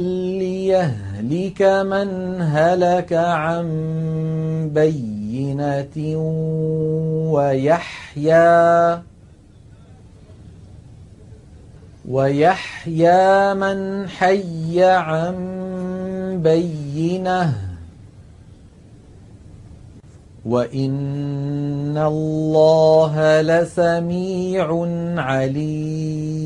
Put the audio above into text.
لِيَهْلِكَ مَنْ هَلَكَ عَن بَيِّنَةٍ وَيَحْيَىٰ مَنْ حَيَّ عَن بَيِّنَةٍ ۗ. وَإِنَّ اللَّهَ لَسَمِيعٌ عَلِيمٌ.